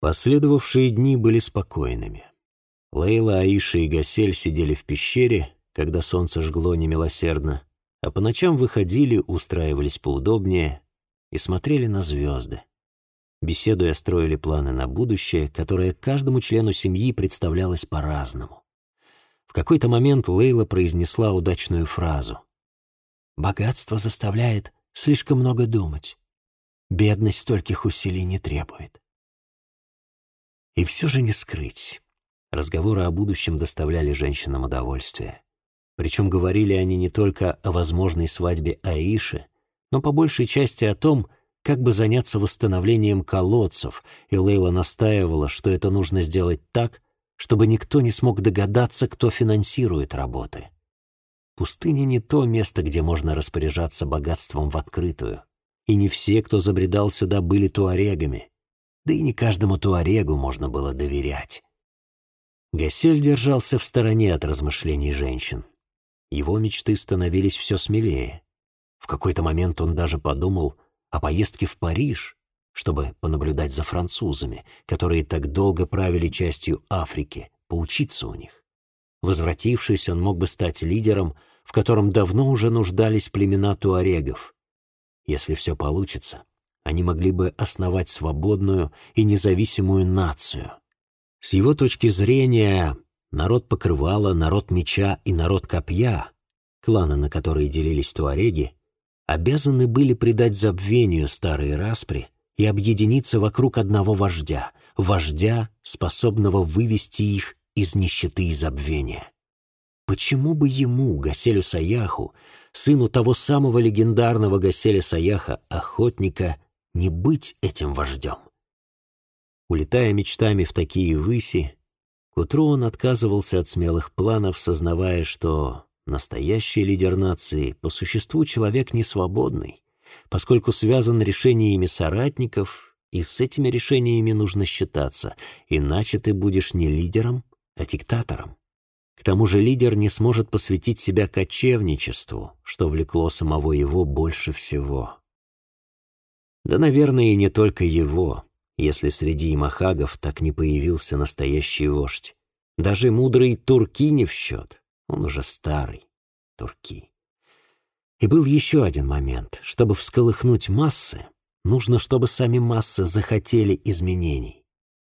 Последовавшие дни были спокойными. Лейла, Аиша и Гасель сидели в пещере, когда солнце жгло немилосердно, а по ночам выходили, устраивались поудобнее и смотрели на звезды. Беседуя, строили планы на будущее, которое каждому члену семьи представлялось по-разному. В какой-то момент Лейла произнесла удачную фразу. «Богатство заставляет слишком много думать. Бедность стольких усилий не требует». И все же не скрыть. Разговоры о будущем доставляли женщинам удовольствие. Причем говорили они не только о возможной свадьбе Аиши, но по большей части о том, как бы заняться восстановлением колодцев, и Лейла настаивала, что это нужно сделать так, чтобы никто не смог догадаться, кто финансирует работы. Пустыня не то место, где можно распоряжаться богатством в открытую. И не все, кто забредал сюда, были туарегами. Да и не каждому туарегу можно было доверять. Гасель держался в стороне от размышлений женщин. Его мечты становились все смелее. В какой-то момент он даже подумал о поездке в Париж, чтобы понаблюдать за французами, которые так долго правили частью Африки, поучиться у них. Возвратившись, он мог бы стать лидером, в котором давно уже нуждались племена туарегов. Если все получится, они могли бы основать свободную и независимую нацию. С его точки зрения, народ покрывала, народ меча и народ копья, кланы, на которые делились туареги, обязаны были предать забвению старые распри и объединиться вокруг одного вождя, вождя, способного вывести их из нищеты и забвения. Почему бы ему, Гаселю Саяху, сыну того самого легендарного Гаселя Саяха, охотника, не быть этим вождем? Улетая мечтами в такие выси, к утру он отказывался от смелых планов, сознавая, что настоящий лидер нации по существу человек не свободный, поскольку связан решениями соратников, и с этими решениями нужно считаться, иначе ты будешь не лидером, а диктатором. К тому же лидер не сможет посвятить себя кочевничеству, что влекло самого его больше всего. Да, наверное, и не только его если среди имахагов так не появился настоящий вождь. Даже мудрый Турки не в счет, он уже старый Турки. И был еще один момент. Чтобы всколыхнуть массы, нужно, чтобы сами массы захотели изменений.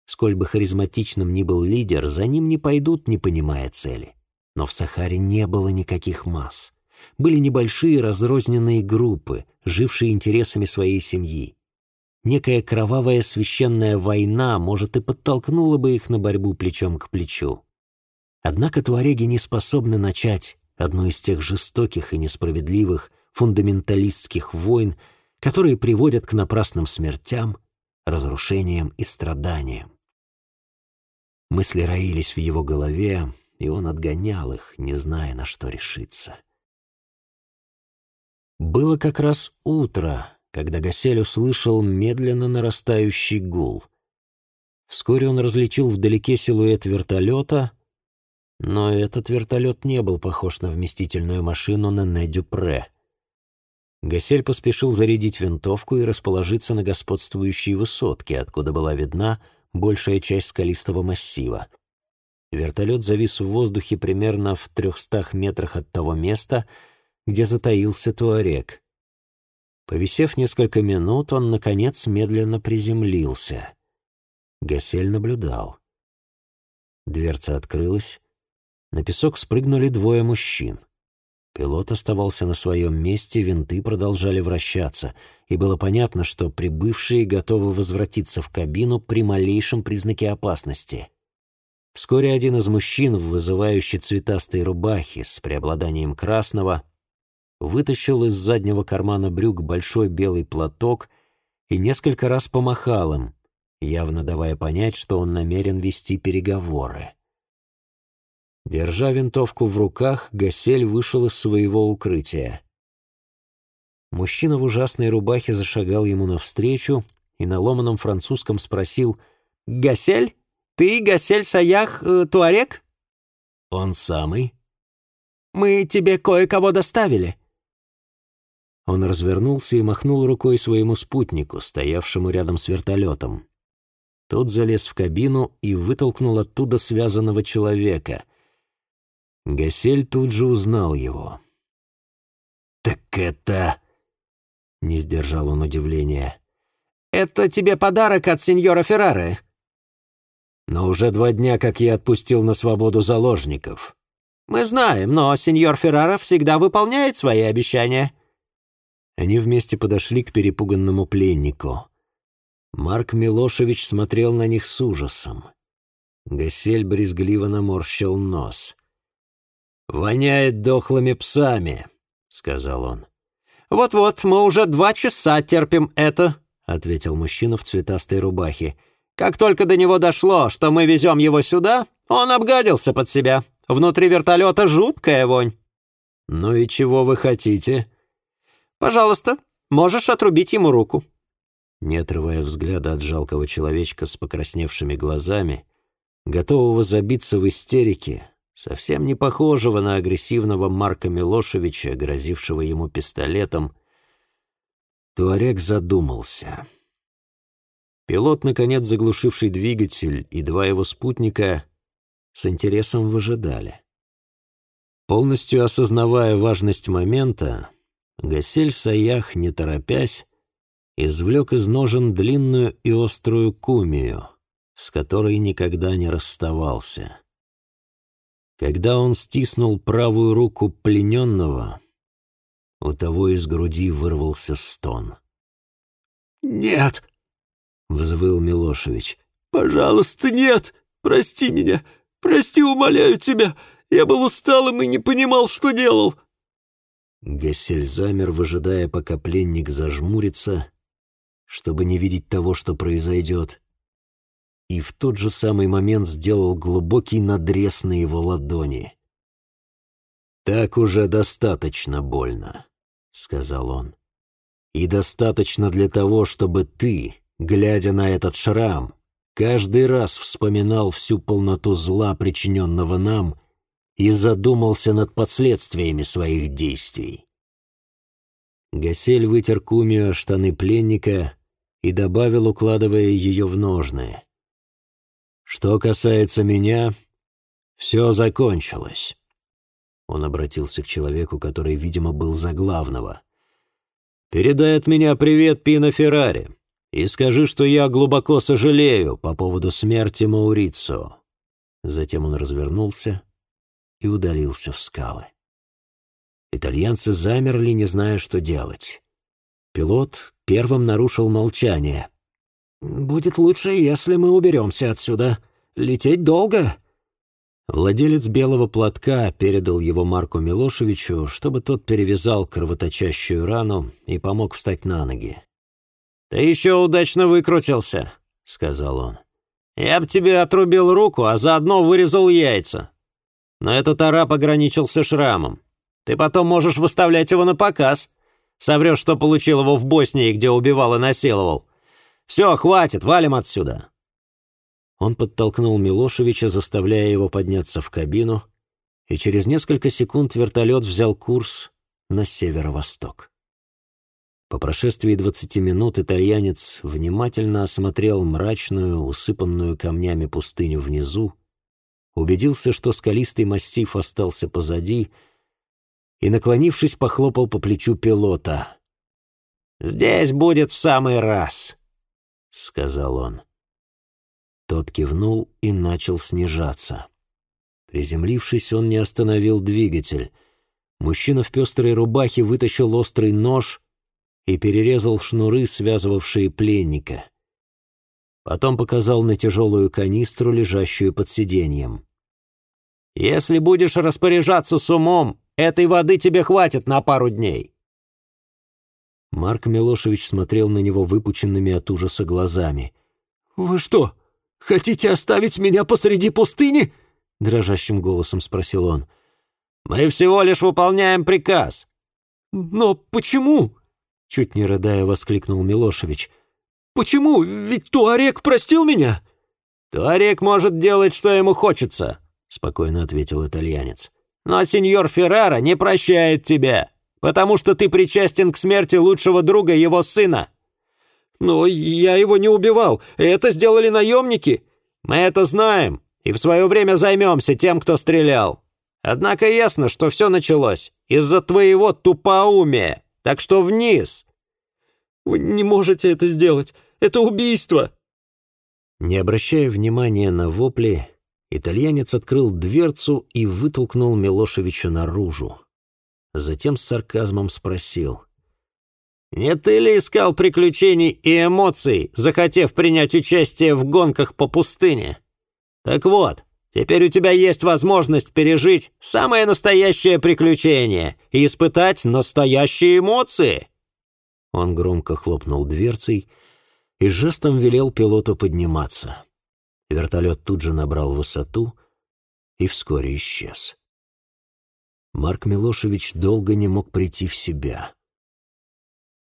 Сколь бы харизматичным ни был лидер, за ним не пойдут, не понимая цели. Но в Сахаре не было никаких масс. Были небольшие разрозненные группы, жившие интересами своей семьи некая кровавая священная война, может, и подтолкнула бы их на борьбу плечом к плечу. Однако туареги не способны начать одну из тех жестоких и несправедливых фундаменталистских войн, которые приводят к напрасным смертям, разрушениям и страданиям. Мысли роились в его голове, и он отгонял их, не зная, на что решиться. Было как раз утро, когда Гасель услышал медленно нарастающий гул. Вскоре он различил вдалеке силуэт вертолета, но этот вертолет не был похож на вместительную машину Нене Дюпре. Гасель поспешил зарядить винтовку и расположиться на господствующей высотке, откуда была видна большая часть скалистого массива. Вертолет завис в воздухе примерно в трехстах метрах от того места, где затаился Туарек. Повисев несколько минут, он, наконец, медленно приземлился. Гасель наблюдал. Дверца открылась. На песок спрыгнули двое мужчин. Пилот оставался на своем месте, винты продолжали вращаться, и было понятно, что прибывшие готовы возвратиться в кабину при малейшем признаке опасности. Вскоре один из мужчин в вызывающей цветастой рубахе с преобладанием красного вытащил из заднего кармана брюк большой белый платок и несколько раз помахал им, явно давая понять, что он намерен вести переговоры. Держа винтовку в руках, Гасель вышел из своего укрытия. Мужчина в ужасной рубахе зашагал ему навстречу и на ломаном французском спросил «Гасель? Ты Гасель Саях э, Туарек?» «Он самый». «Мы тебе кое-кого доставили», он развернулся и махнул рукой своему спутнику, стоявшему рядом с вертолетом. Тот залез в кабину и вытолкнул оттуда связанного человека. Гасель тут же узнал его. «Так это...» — не сдержал он удивления. «Это тебе подарок от сеньора Феррары». «Но уже два дня, как я отпустил на свободу заложников». «Мы знаем, но сеньор Феррара всегда выполняет свои обещания». Они вместе подошли к перепуганному пленнику. Марк Милошевич смотрел на них с ужасом. Гасель брезгливо наморщил нос. «Воняет дохлыми псами», — сказал он. «Вот-вот, мы уже два часа терпим это», — ответил мужчина в цветастой рубахе. «Как только до него дошло, что мы везем его сюда, он обгадился под себя. Внутри вертолета жуткая вонь». «Ну и чего вы хотите?» «Пожалуйста, можешь отрубить ему руку». Не отрывая взгляда от жалкого человечка с покрасневшими глазами, готового забиться в истерике, совсем не похожего на агрессивного Марка Милошевича, грозившего ему пистолетом, Туарек задумался. Пилот, наконец заглушивший двигатель, и два его спутника с интересом выжидали. Полностью осознавая важность момента, Гасель Саях, не торопясь, извлек из ножен длинную и острую кумию, с которой никогда не расставался. Когда он стиснул правую руку плененного, у того из груди вырвался стон. «Нет!» — взвыл Милошевич. «Пожалуйста, нет! Прости меня! Прости, умоляю тебя! Я был усталым и не понимал, что делал!» Гессель замер, выжидая, пока пленник зажмурится, чтобы не видеть того, что произойдет, и в тот же самый момент сделал глубокий надрез на его ладони. «Так уже достаточно больно», — сказал он. «И достаточно для того, чтобы ты, глядя на этот шрам, каждый раз вспоминал всю полноту зла, причиненного нам, и задумался над последствиями своих действий». Гасель вытер кумию штаны пленника и добавил, укладывая ее в ножны. «Что касается меня, все закончилось». Он обратился к человеку, который, видимо, был за главного. «Передай от меня привет Пино Феррари и скажи, что я глубоко сожалею по поводу смерти Маурицо». Затем он развернулся и удалился в скалы. Итальянцы замерли, не зная, что делать. Пилот первым нарушил молчание. «Будет лучше, если мы уберемся отсюда. Лететь долго». Владелец белого платка передал его Марку Милошевичу, чтобы тот перевязал кровоточащую рану и помог встать на ноги. «Ты еще удачно выкрутился», — сказал он. «Я бы тебе отрубил руку, а заодно вырезал яйца. Но этот араб ограничился шрамом. Ты потом можешь выставлять его на показ. Соврешь, что получил его в Боснии, где убивал и насиловал. Все, хватит, валим отсюда». Он подтолкнул Милошевича, заставляя его подняться в кабину, и через несколько секунд вертолет взял курс на северо-восток. По прошествии двадцати минут итальянец внимательно осмотрел мрачную, усыпанную камнями пустыню внизу, убедился, что скалистый массив остался позади — и, наклонившись, похлопал по плечу пилота. «Здесь будет в самый раз», — сказал он. Тот кивнул и начал снижаться. Приземлившись, он не остановил двигатель. Мужчина в пестрой рубахе вытащил острый нож и перерезал шнуры, связывавшие пленника. Потом показал на тяжелую канистру, лежащую под сиденьем. «Если будешь распоряжаться с умом, Этой воды тебе хватит на пару дней». Марк Милошевич смотрел на него выпученными от ужаса глазами. «Вы что, хотите оставить меня посреди пустыни?» Дрожащим голосом спросил он. «Мы всего лишь выполняем приказ». «Но почему?» Чуть не рыдая, воскликнул Милошевич. «Почему? Ведь Туарек простил меня!» «Туарек может делать, что ему хочется», — спокойно ответил итальянец. Но сеньор Феррара не прощает тебя, потому что ты причастен к смерти лучшего друга его сына». «Но я его не убивал. Это сделали наемники». «Мы это знаем, и в свое время займемся тем, кто стрелял. Однако ясно, что все началось из-за твоего тупоумия. Так что вниз!» «Вы не можете это сделать. Это убийство!» Не обращая внимания на вопли, итальянец открыл дверцу и вытолкнул Милошевича наружу. Затем с сарказмом спросил. «Не ты ли искал приключений и эмоций, захотев принять участие в гонках по пустыне? Так вот, теперь у тебя есть возможность пережить самое настоящее приключение и испытать настоящие эмоции!» Он громко хлопнул дверцей и жестом велел пилоту подниматься. Вертолет тут же набрал высоту и вскоре исчез. Марк Милошевич долго не мог прийти в себя.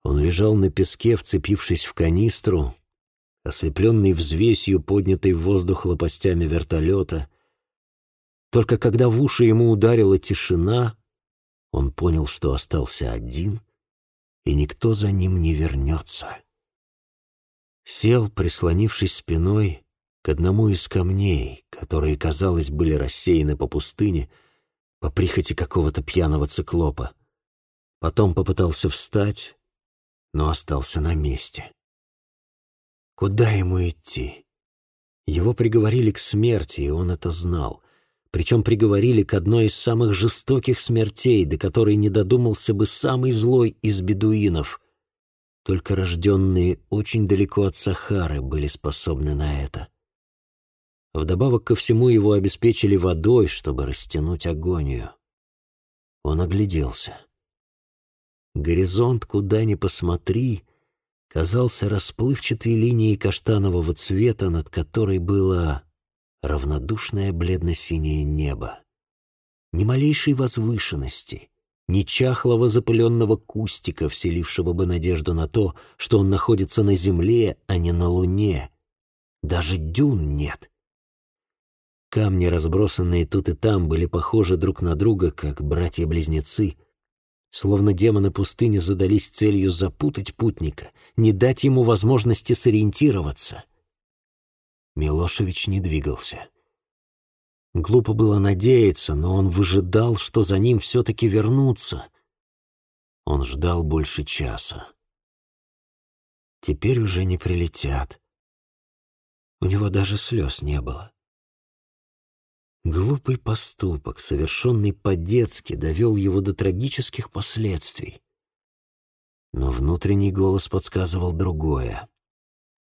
Он лежал на песке, вцепившись в канистру, ослепленный взвесью, поднятой в воздух лопастями вертолета. Только когда в уши ему ударила тишина, он понял, что остался один, и никто за ним не вернется. Сел, прислонившись спиной к одному из камней, которые, казалось, были рассеяны по пустыне, по прихоти какого-то пьяного циклопа. Потом попытался встать, но остался на месте. Куда ему идти? Его приговорили к смерти, и он это знал. Причем приговорили к одной из самых жестоких смертей, до которой не додумался бы самый злой из бедуинов. Только рожденные очень далеко от Сахары были способны на это. Вдобавок ко всему его обеспечили водой, чтобы растянуть агонию. Он огляделся. Горизонт, куда ни посмотри, казался расплывчатой линией каштанового цвета, над которой было равнодушное бледно-синее небо. Ни малейшей возвышенности, ни чахлого запыленного кустика, вселившего бы надежду на то, что он находится на земле, а не на луне. Даже дюн нет. Камни, разбросанные тут и там, были похожи друг на друга, как братья-близнецы — Словно демоны пустыни задались целью запутать путника, не дать ему возможности сориентироваться. Милошевич не двигался. Глупо было надеяться, но он выжидал, что за ним все-таки вернутся. Он ждал больше часа. Теперь уже не прилетят. У него даже слез не было. Глупый поступок, совершенный по-детски, довел его до трагических последствий. Но внутренний голос подсказывал другое.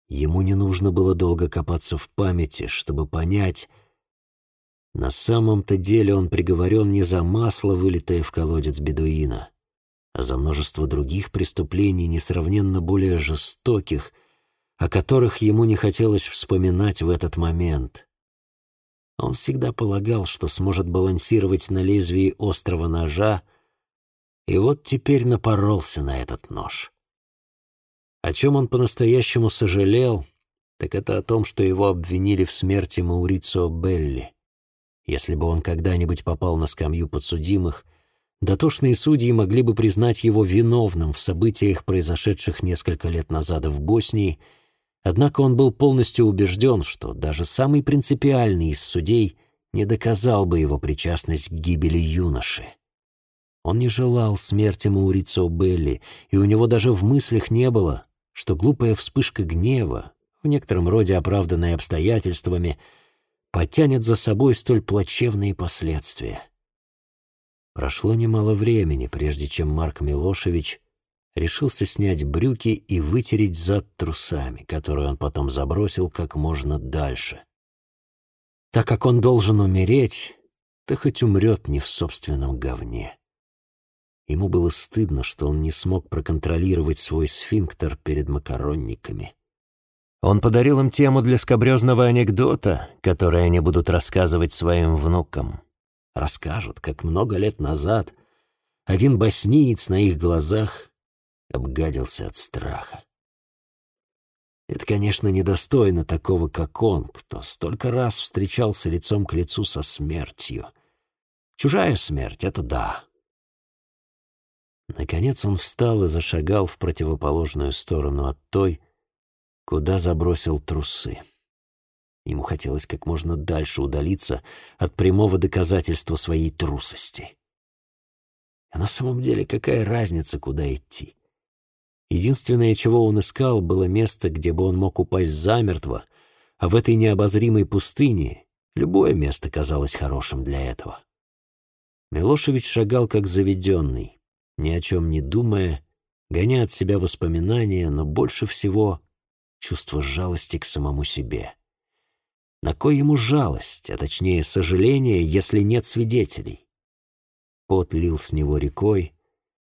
Ему не нужно было долго копаться в памяти, чтобы понять, на самом-то деле он приговорен не за масло, вылитое в колодец бедуина, а за множество других преступлений, несравненно более жестоких, о которых ему не хотелось вспоминать в этот момент — он всегда полагал, что сможет балансировать на лезвии острого ножа, и вот теперь напоролся на этот нож. О чем он по-настоящему сожалел, так это о том, что его обвинили в смерти Маурицио Белли. Если бы он когда-нибудь попал на скамью подсудимых, дотошные судьи могли бы признать его виновным в событиях, произошедших несколько лет назад в Боснии — Однако он был полностью убежден, что даже самый принципиальный из судей не доказал бы его причастность к гибели юноши. Он не желал смерти Маурицио Белли, и у него даже в мыслях не было, что глупая вспышка гнева, в некотором роде оправданная обстоятельствами, потянет за собой столь плачевные последствия. Прошло немало времени, прежде чем Марк Милошевич решился снять брюки и вытереть зад трусами, которые он потом забросил как можно дальше. Так как он должен умереть, то хоть умрет не в собственном говне. Ему было стыдно, что он не смог проконтролировать свой сфинктер перед макаронниками. Он подарил им тему для скобрезного анекдота, который они будут рассказывать своим внукам. Расскажут, как много лет назад один босниец на их глазах обгадился от страха. Это, конечно, недостойно такого, как он, кто столько раз встречался лицом к лицу со смертью. Чужая смерть — это да. Наконец он встал и зашагал в противоположную сторону от той, куда забросил трусы. Ему хотелось как можно дальше удалиться от прямого доказательства своей трусости. А на самом деле какая разница, куда идти? Единственное, чего он искал, было место, где бы он мог упасть замертво, а в этой необозримой пустыне любое место казалось хорошим для этого. Милошевич шагал как заведенный, ни о чем не думая, гоня от себя воспоминания, но больше всего чувство жалости к самому себе. На кой ему жалость, а точнее сожаление, если нет свидетелей? Пот лил с него рекой,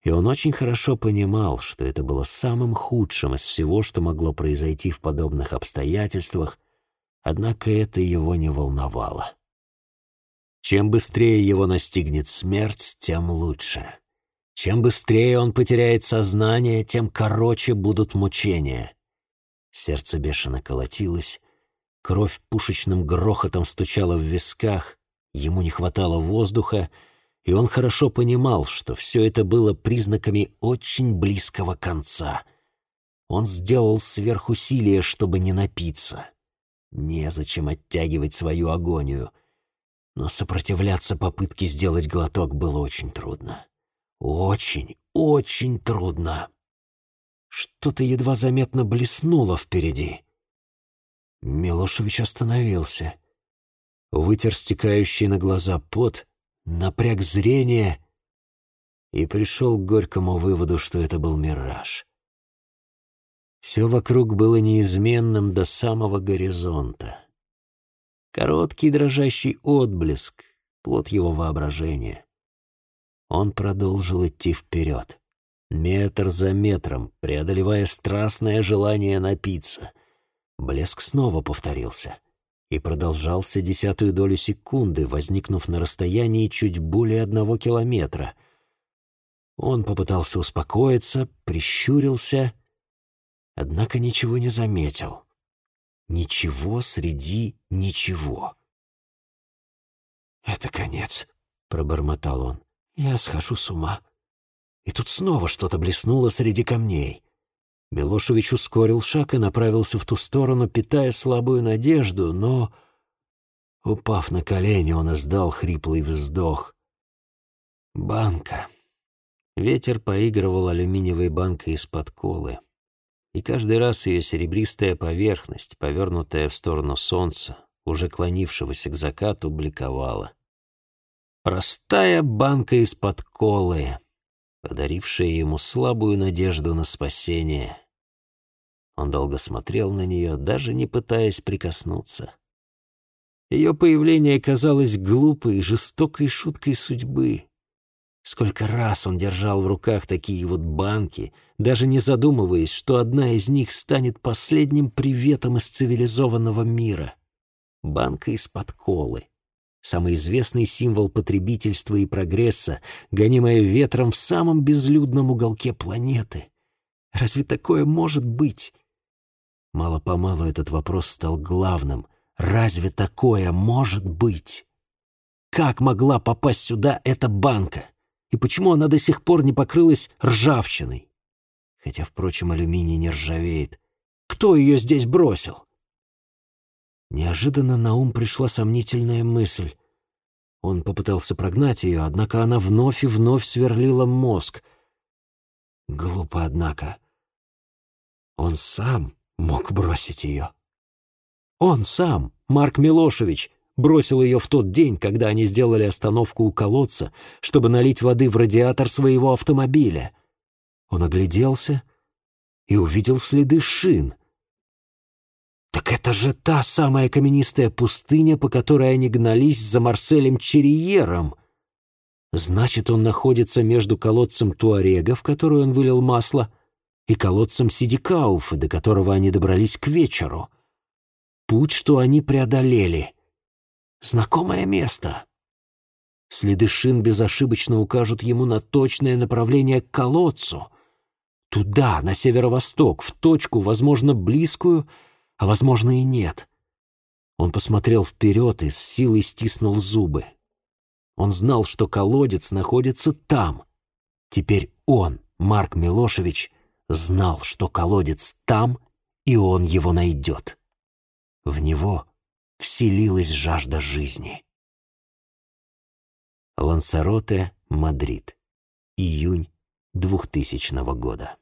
и он очень хорошо понимал, что это было самым худшим из всего, что могло произойти в подобных обстоятельствах, однако это его не волновало. Чем быстрее его настигнет смерть, тем лучше. Чем быстрее он потеряет сознание, тем короче будут мучения. Сердце бешено колотилось, кровь пушечным грохотом стучала в висках, ему не хватало воздуха, и он хорошо понимал, что все это было признаками очень близкого конца. Он сделал сверхусилие, чтобы не напиться. Незачем оттягивать свою агонию — но сопротивляться попытке сделать глоток было очень трудно. Очень, очень трудно. Что-то едва заметно блеснуло впереди. Милошевич остановился. Вытер стекающий на глаза пот, напряг зрение и пришел к горькому выводу, что это был мираж. Все вокруг было неизменным до самого горизонта. Короткий дрожащий отблеск, плод его воображения. Он продолжил идти вперед, метр за метром, преодолевая страстное желание напиться. Блеск снова повторился и продолжался десятую долю секунды, возникнув на расстоянии чуть более одного километра. Он попытался успокоиться, прищурился, однако ничего не заметил. Ничего среди ничего. «Это конец», — пробормотал он. «Я схожу с ума». И тут снова что-то блеснуло среди камней. Милошевич ускорил шаг и направился в ту сторону, питая слабую надежду, но, упав на колени, он издал хриплый вздох. Банка. Ветер поигрывал алюминиевой банкой из-под колы и каждый раз ее серебристая поверхность, повернутая в сторону солнца, уже клонившегося к закату, бликовала. Простая банка из-под колы, подарившая ему слабую надежду на спасение. Он долго смотрел на нее, даже не пытаясь прикоснуться. Ее появление казалось глупой жестокой шуткой судьбы. Сколько раз он держал в руках такие вот банки, даже не задумываясь, что одна из них станет последним приветом из цивилизованного мира. Банка из-под колы. Самый известный символ потребительства и прогресса, гонимая ветром в самом безлюдном уголке планеты. Разве такое может быть? Мало-помалу этот вопрос стал главным. Разве такое может быть? Как могла попасть сюда эта банка? и почему она до сих пор не покрылась ржавчиной. Хотя, впрочем, алюминий не ржавеет. Кто ее здесь бросил? Неожиданно на ум пришла сомнительная мысль. Он попытался прогнать ее, однако она вновь и вновь сверлила мозг. Глупо, однако. Он сам мог бросить ее. Он сам, Марк Милошевич, бросил ее в тот день, когда они сделали остановку у колодца, чтобы налить воды в радиатор своего автомобиля. Он огляделся и увидел следы шин. Так это же та самая каменистая пустыня, по которой они гнались за Марселем Черриером. Значит, он находится между колодцем Туарега, в который он вылил масло, и колодцем Сидикауфа, до которого они добрались к вечеру. Путь, что они преодолели — Знакомое место. Следы шин безошибочно укажут ему на точное направление к колодцу. Туда, на северо-восток, в точку, возможно, близкую, а возможно и нет. Он посмотрел вперед и с силой стиснул зубы. Он знал, что колодец находится там. Теперь он, Марк Милошевич, знал, что колодец там и он его найдет. В него вселилась жажда жизни. Лансароте, Мадрид. Июнь 2000 года.